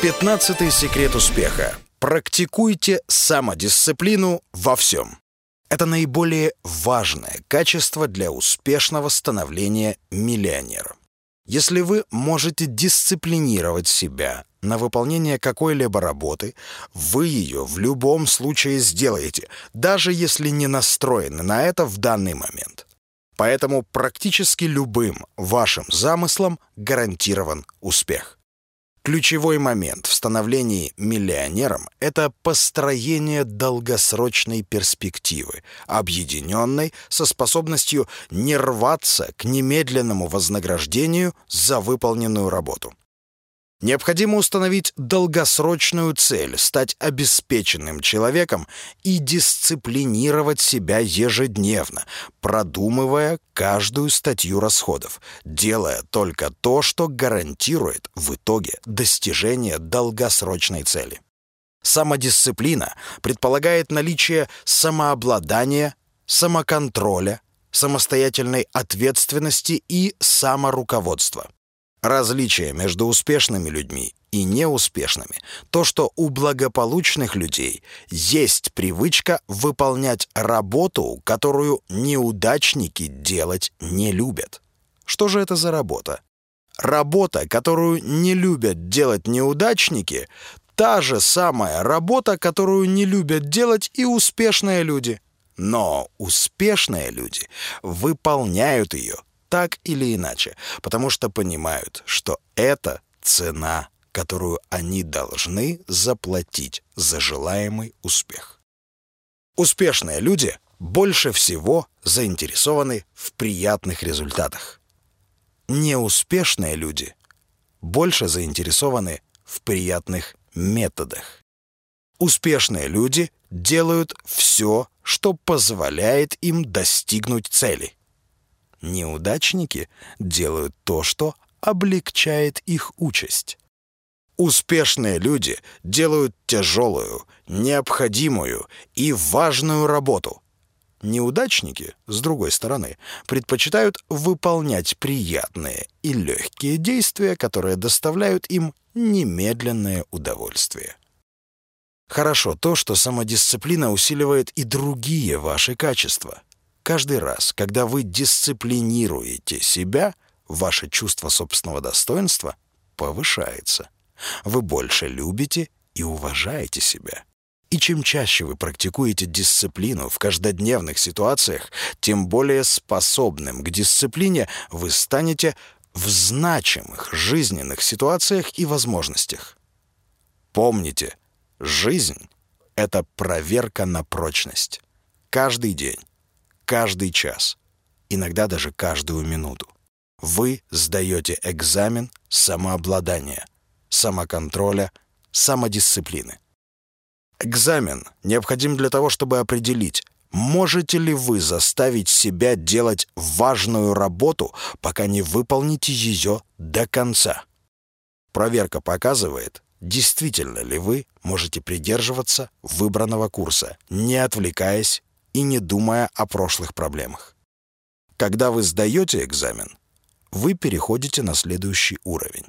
Пятнадцатый секрет успеха. Практикуйте самодисциплину во всем. Это наиболее важное качество для успешного становления миллионером. Если вы можете дисциплинировать себя на выполнение какой-либо работы, вы ее в любом случае сделаете, даже если не настроены на это в данный момент. Поэтому практически любым вашим замыслом гарантирован успех. Ключевой момент в становлении миллионером – это построение долгосрочной перспективы, объединенной со способностью не рваться к немедленному вознаграждению за выполненную работу. Необходимо установить долгосрочную цель, стать обеспеченным человеком и дисциплинировать себя ежедневно, продумывая каждую статью расходов, делая только то, что гарантирует в итоге достижение долгосрочной цели. Самодисциплина предполагает наличие самообладания, самоконтроля, самостоятельной ответственности и саморуководства. Различие между успешными людьми и неуспешными — то, что у благополучных людей есть привычка выполнять работу, которую неудачники делать не любят. Что же это за работа? Работа, которую не любят делать неудачники, та же самая работа, которую не любят делать и успешные люди. Но успешные люди выполняют ее так или иначе, потому что понимают, что это цена, которую они должны заплатить за желаемый успех. Успешные люди больше всего заинтересованы в приятных результатах. Неуспешные люди больше заинтересованы в приятных методах. Успешные люди делают все, что позволяет им достигнуть цели. Неудачники делают то, что облегчает их участь. Успешные люди делают тяжелую, необходимую и важную работу. Неудачники, с другой стороны, предпочитают выполнять приятные и легкие действия, которые доставляют им немедленное удовольствие. Хорошо то, что самодисциплина усиливает и другие ваши качества — Каждый раз, когда вы дисциплинируете себя, ваше чувство собственного достоинства повышается. Вы больше любите и уважаете себя. И чем чаще вы практикуете дисциплину в каждодневных ситуациях, тем более способным к дисциплине вы станете в значимых жизненных ситуациях и возможностях. Помните, жизнь — это проверка на прочность. Каждый день каждый час, иногда даже каждую минуту. Вы сдаете экзамен самообладания, самоконтроля, самодисциплины. Экзамен необходим для того, чтобы определить, можете ли вы заставить себя делать важную работу, пока не выполните ее до конца. Проверка показывает, действительно ли вы можете придерживаться выбранного курса, не отвлекаясь и не думая о прошлых проблемах. Когда вы сдаете экзамен, вы переходите на следующий уровень.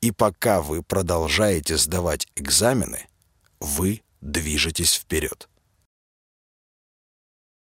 И пока вы продолжаете сдавать экзамены, вы движетесь вперед.